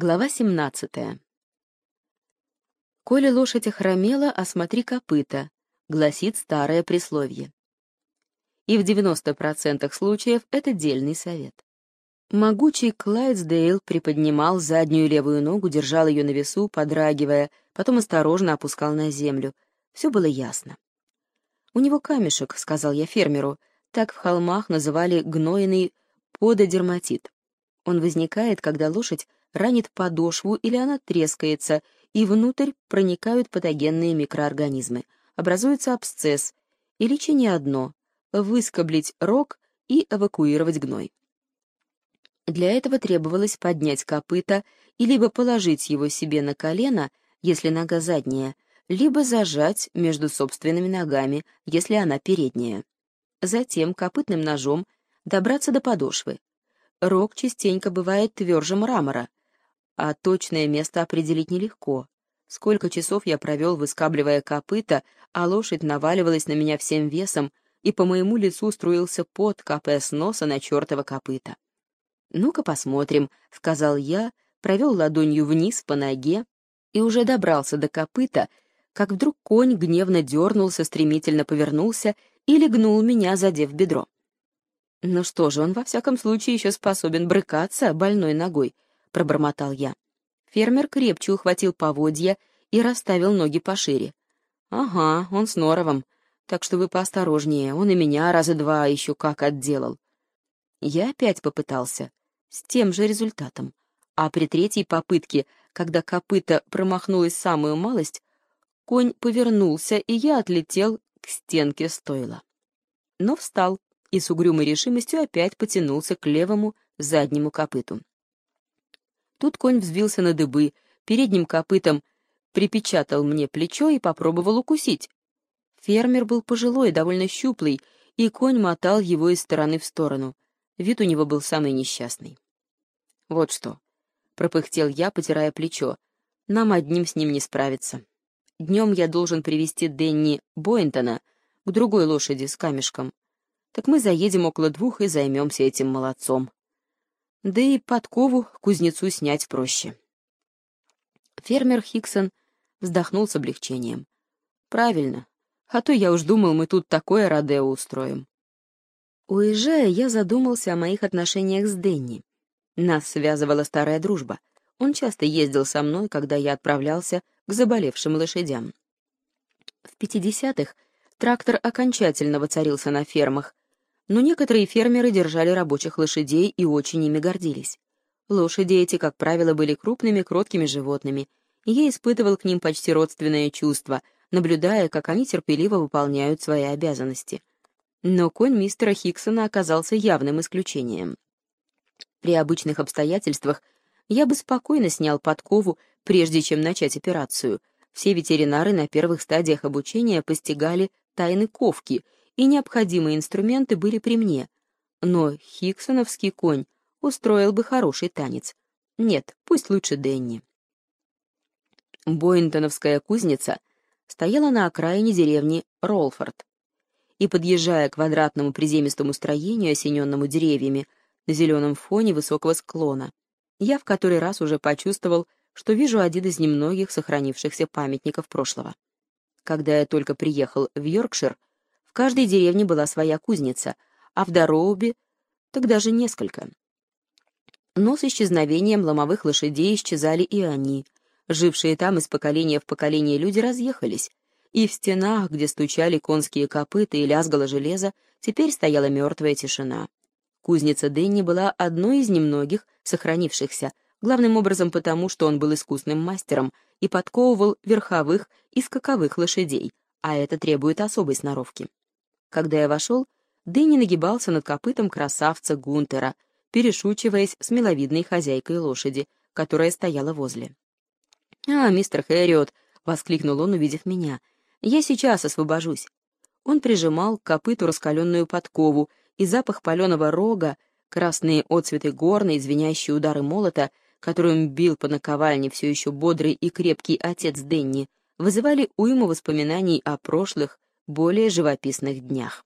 Глава 17. «Коли лошадь охромела, осмотри копыта», — гласит старое присловие. И в 90% случаев это дельный совет. Могучий Клайдсдейл приподнимал заднюю левую ногу, держал ее на весу, подрагивая, потом осторожно опускал на землю. Все было ясно. «У него камешек», — сказал я фермеру, так в холмах называли гнойный пододерматит. Он возникает, когда лошадь ранит подошву или она трескается, и внутрь проникают патогенные микроорганизмы. Образуется абсцесс, и лечение одно — выскоблить рог и эвакуировать гной. Для этого требовалось поднять копыта и либо положить его себе на колено, если нога задняя, либо зажать между собственными ногами, если она передняя. Затем копытным ножом добраться до подошвы. Рог частенько бывает тверже мрамора, а точное место определить нелегко. Сколько часов я провел, выскабливая копыта, а лошадь наваливалась на меня всем весом, и по моему лицу струился пот, капая с носа на чертова копыта. «Ну-ка посмотрим», — сказал я, провел ладонью вниз по ноге и уже добрался до копыта, как вдруг конь гневно дернулся, стремительно повернулся и легнул меня, задев бедро. Ну что же, он во всяком случае еще способен брыкаться больной ногой —— пробормотал я. Фермер крепче ухватил поводья и расставил ноги пошире. «Ага, он с норовом, так что вы поосторожнее, он и меня раза два еще как отделал». Я опять попытался, с тем же результатом. А при третьей попытке, когда копыта промахнулась самую малость, конь повернулся, и я отлетел к стенке стойла. Но встал и с угрюмой решимостью опять потянулся к левому заднему копыту. Тут конь взвился на дыбы, передним копытом припечатал мне плечо и попробовал укусить. Фермер был пожилой, довольно щуплый, и конь мотал его из стороны в сторону. Вид у него был самый несчастный. «Вот что», — пропыхтел я, потирая плечо, — «нам одним с ним не справиться. Днем я должен привести Денни Боинтона к другой лошади с камешком. Так мы заедем около двух и займемся этим молодцом да и подкову кузнецу снять проще. Фермер Хиксон вздохнул с облегчением. «Правильно, а то я уж думал, мы тут такое родео устроим». Уезжая, я задумался о моих отношениях с Денни. Нас связывала старая дружба. Он часто ездил со мной, когда я отправлялся к заболевшим лошадям. В 50-х трактор окончательно воцарился на фермах, но некоторые фермеры держали рабочих лошадей и очень ими гордились. Лошади эти, как правило, были крупными, кроткими животными, и я испытывал к ним почти родственное чувство, наблюдая, как они терпеливо выполняют свои обязанности. Но конь мистера Хиксона оказался явным исключением. При обычных обстоятельствах я бы спокойно снял подкову, прежде чем начать операцию. Все ветеринары на первых стадиях обучения постигали тайны ковки — и необходимые инструменты были при мне. Но хиксоновский конь устроил бы хороший танец. Нет, пусть лучше Денни. Боинтоновская кузница стояла на окраине деревни Ролфорд. И, подъезжая к квадратному приземистому строению, осененному деревьями, на зеленом фоне высокого склона, я в который раз уже почувствовал, что вижу один из немногих сохранившихся памятников прошлого. Когда я только приехал в Йоркшир, каждой деревне была своя кузница, а в Дороубе так даже несколько. Но с исчезновением ломовых лошадей исчезали и они. Жившие там из поколения в поколение люди разъехались, и в стенах, где стучали конские копыта и лязгало железо, теперь стояла мертвая тишина. Кузница Дэнни была одной из немногих сохранившихся, главным образом потому, что он был искусным мастером и подковывал верховых и скаковых лошадей, а это требует особой сноровки. Когда я вошел, Дэнни нагибался над копытом красавца Гунтера, перешучиваясь с миловидной хозяйкой лошади, которая стояла возле. «А, мистер Хэриот!» — воскликнул он, увидев меня. «Я сейчас освобожусь». Он прижимал к копыту раскаленную подкову, и запах паленого рога, красные отцветы горны звенящие удары молота, которым бил по наковальне все еще бодрый и крепкий отец Денни, вызывали уйму воспоминаний о прошлых, более живописных днях.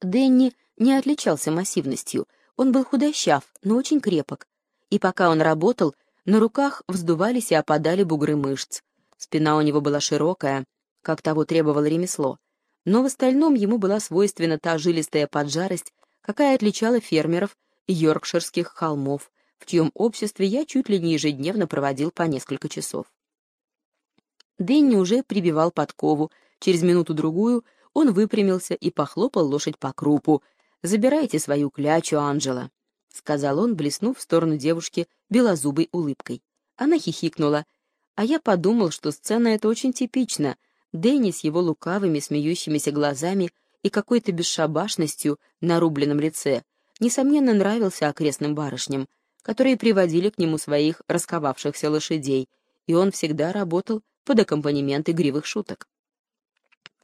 Дэнни не отличался массивностью, он был худощав, но очень крепок, И пока он работал, на руках вздувались и опадали бугры мышц. Спина у него была широкая, как того требовало ремесло, но в остальном ему была свойственна та жилистая поджарость, какая отличала фермеров йоркширских холмов, в чьем обществе я чуть ли не ежедневно проводил по несколько часов. Дэнни уже прибивал подкову, через минуту-другую он выпрямился и похлопал лошадь по крупу. «Забирайте свою клячу, Анжела», — сказал он, блеснув в сторону девушки белозубой улыбкой. Она хихикнула, а я подумал, что сцена эта очень типична. Дэнни с его лукавыми, смеющимися глазами и какой-то бесшабашностью на рубленном лице, несомненно, нравился окрестным барышням, которые приводили к нему своих расковавшихся лошадей, и он всегда работал под аккомпанемент игривых шуток.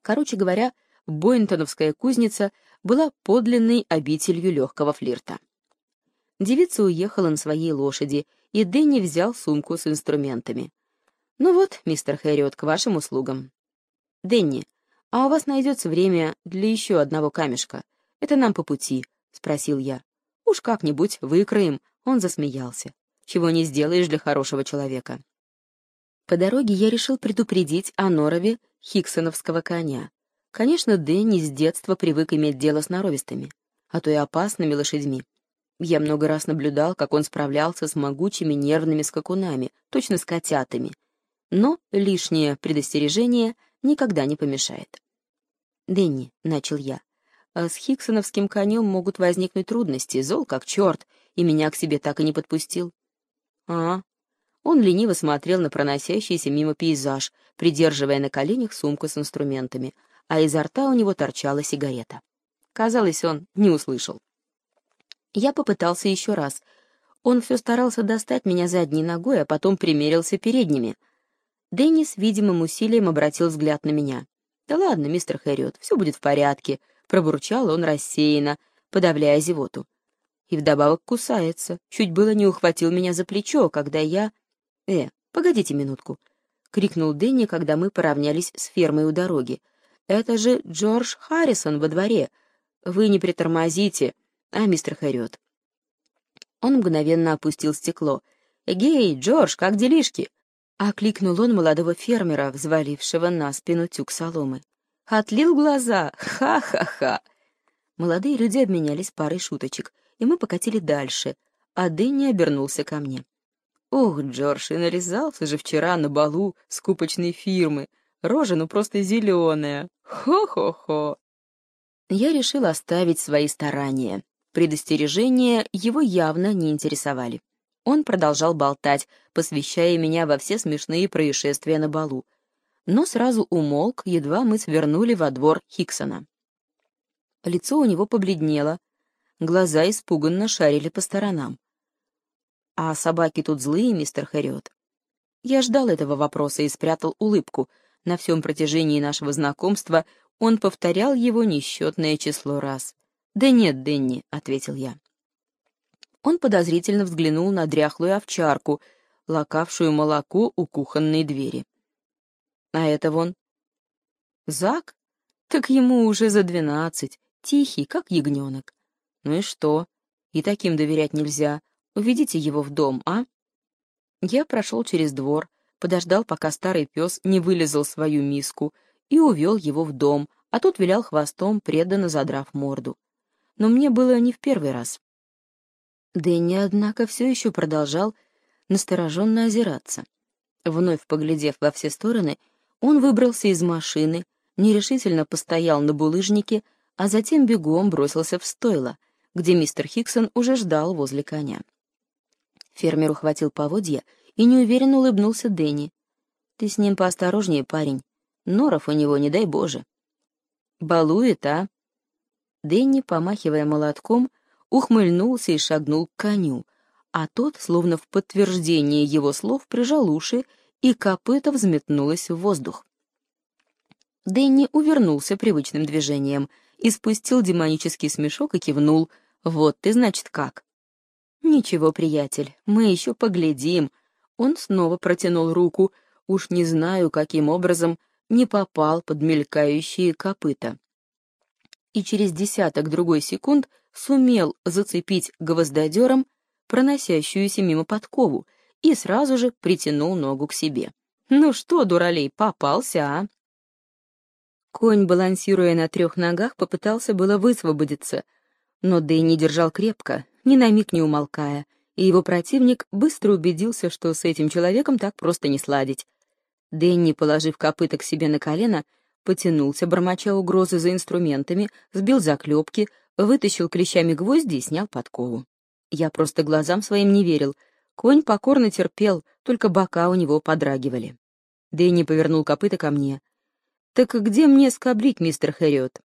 Короче говоря, Бойнтоновская кузница была подлинной обителью легкого флирта. Девица уехала на своей лошади, и Дэнни взял сумку с инструментами. «Ну вот, мистер Хэриот, к вашим услугам». «Дэнни, а у вас найдется время для еще одного камешка? Это нам по пути», — спросил я. «Уж как-нибудь выкроем», — он засмеялся. «Чего не сделаешь для хорошего человека». По дороге я решил предупредить о норове хиксоновского коня. Конечно, Дэнни с детства привык иметь дело с норовистыми, а то и опасными лошадьми. Я много раз наблюдал, как он справлялся с могучими нервными скакунами, точно с котятами. Но лишнее предостережение никогда не помешает. «Дэнни», — начал я, а — «с хиксоновским конем могут возникнуть трудности, зол как черт, и меня к себе так и не подпустил». «А, он лениво смотрел на проносящийся мимо пейзаж, придерживая на коленях сумку с инструментами, а изо рта у него торчала сигарета. Казалось, он не услышал. Я попытался еще раз. Он все старался достать меня задней ногой, а потом примерился передними. Деннис видимым усилием обратил взгляд на меня. «Да ладно, мистер Хэрриот, все будет в порядке», — пробурчал он рассеянно, подавляя зевоту. И вдобавок кусается. Чуть было не ухватил меня за плечо, когда я «Э, погодите минутку», — крикнул Дэнни, когда мы поравнялись с фермой у дороги. «Это же Джордж Харрисон во дворе. Вы не притормозите, а мистер Хэрриот». Он мгновенно опустил стекло. «Эгей, Джордж, как делишки?» — окликнул он молодого фермера, взвалившего на спину тюк соломы. «Отлил глаза! Ха-ха-ха!» Молодые люди обменялись парой шуточек, и мы покатили дальше, а Дэнни обернулся ко мне. Ох, Джордж, и нарезался же вчера на балу скупочной фирмы. Рожа ну просто зеленая. Хо-хо-хо. Я решил оставить свои старания. Предостережения его явно не интересовали. Он продолжал болтать, посвящая меня во все смешные происшествия на балу. Но сразу умолк, едва мы свернули во двор Хиксона. Лицо у него побледнело, глаза испуганно шарили по сторонам. «А собаки тут злые, мистер Хэриот?» Я ждал этого вопроса и спрятал улыбку. На всем протяжении нашего знакомства он повторял его несчетное число раз. «Да нет, Дэнни», — ответил я. Он подозрительно взглянул на дряхлую овчарку, лакавшую молоко у кухонной двери. «А это вон...» «Зак? Так ему уже за двенадцать, тихий, как ягненок. Ну и что? И таким доверять нельзя. Уведите его в дом, а?» Я прошел через двор, подождал, пока старый пес не вылезал свою миску, и увел его в дом, а тот вилял хвостом, преданно задрав морду. Но мне было не в первый раз. Дэнни, однако, все еще продолжал настороженно озираться. Вновь поглядев во все стороны, он выбрался из машины, нерешительно постоял на булыжнике, а затем бегом бросился в стойло, где мистер Хиксон уже ждал возле коня. Фермер ухватил поводья и неуверенно улыбнулся Дэнни. «Ты с ним поосторожнее, парень. Норов у него, не дай боже». «Балует, а?» Дэнни, помахивая молотком, ухмыльнулся и шагнул к коню, а тот, словно в подтверждение его слов, прижал уши, и копыта взметнулось в воздух. Дэнни увернулся привычным движением, испустил демонический смешок и кивнул. «Вот ты, значит, как!» «Ничего, приятель, мы еще поглядим». Он снова протянул руку, уж не знаю, каким образом, не попал под мелькающие копыта. И через десяток другой секунд сумел зацепить гвоздодером проносящуюся мимо подкову, и сразу же притянул ногу к себе. «Ну что, дуралей, попался, а?» Конь, балансируя на трех ногах, попытался было высвободиться, но Дэнни держал крепко, ни на миг не умолкая, и его противник быстро убедился, что с этим человеком так просто не сладить. Дэнни, положив копыта к себе на колено, потянулся, бормоча угрозы за инструментами, сбил заклепки, вытащил клещами гвозди и снял подкову. Я просто глазам своим не верил. Конь покорно терпел, только бока у него подрагивали. Дэнни повернул копыта ко мне. «Так где мне скоблить, мистер Хэриот?»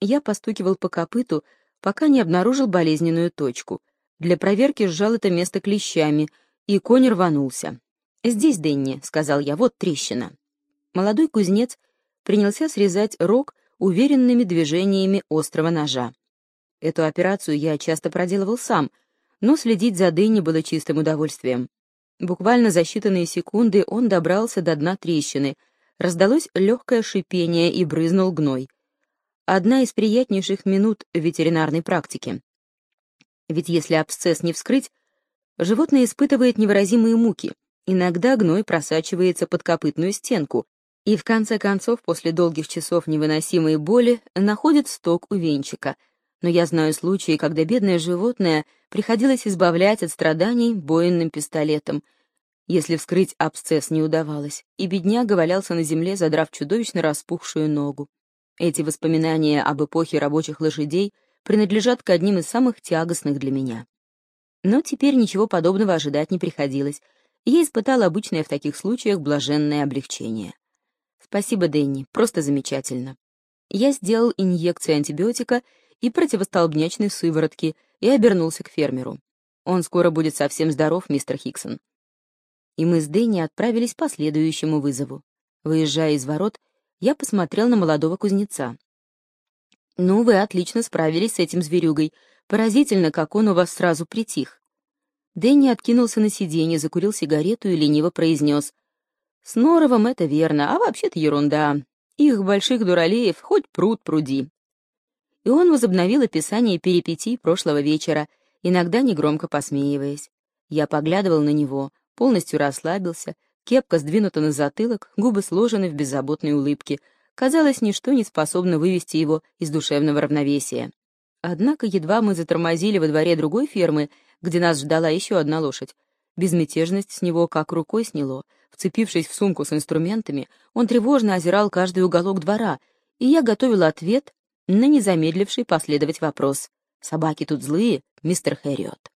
Я постукивал по копыту, пока не обнаружил болезненную точку. Для проверки сжал это место клещами, и конь рванулся. «Здесь, Дэнни», — сказал я, — «вот трещина». Молодой кузнец принялся срезать рог уверенными движениями острого ножа. Эту операцию я часто проделывал сам, но следить за Дэнни было чистым удовольствием. Буквально за считанные секунды он добрался до дна трещины, раздалось легкое шипение и брызнул гной. Одна из приятнейших минут ветеринарной практики. Ведь если абсцесс не вскрыть, животное испытывает невыразимые муки. Иногда гной просачивается под копытную стенку, и в конце концов, после долгих часов невыносимой боли, находит сток у венчика. Но я знаю случаи, когда бедное животное приходилось избавлять от страданий военным пистолетом. Если вскрыть абсцесс не удавалось, и бедняга валялся на земле, задрав чудовищно распухшую ногу. Эти воспоминания об эпохе рабочих лошадей принадлежат к одним из самых тягостных для меня. Но теперь ничего подобного ожидать не приходилось, я испытала обычное в таких случаях блаженное облегчение. Спасибо, Дэнни, просто замечательно. Я сделал инъекцию антибиотика и противостолбнячной сыворотки и обернулся к фермеру. Он скоро будет совсем здоров, мистер Хиксон. И мы с Дэнни отправились по следующему вызову. Выезжая из ворот, я посмотрел на молодого кузнеца. «Ну, вы отлично справились с этим зверюгой. Поразительно, как он у вас сразу притих». Дэнни откинулся на сиденье, закурил сигарету и лениво произнес — с Норовом это верно, а вообще-то ерунда. Их больших дуралеев хоть пруд пруди. И он возобновил описание перипетий прошлого вечера, иногда негромко посмеиваясь. Я поглядывал на него, полностью расслабился, кепка сдвинута на затылок, губы сложены в беззаботной улыбке. Казалось, ничто не способно вывести его из душевного равновесия. Однако едва мы затормозили во дворе другой фермы, где нас ждала еще одна лошадь, Безмятежность с него как рукой сняло. Вцепившись в сумку с инструментами, он тревожно озирал каждый уголок двора, и я готовила ответ на незамедливший последовать вопрос. «Собаки тут злые, мистер Хэриот».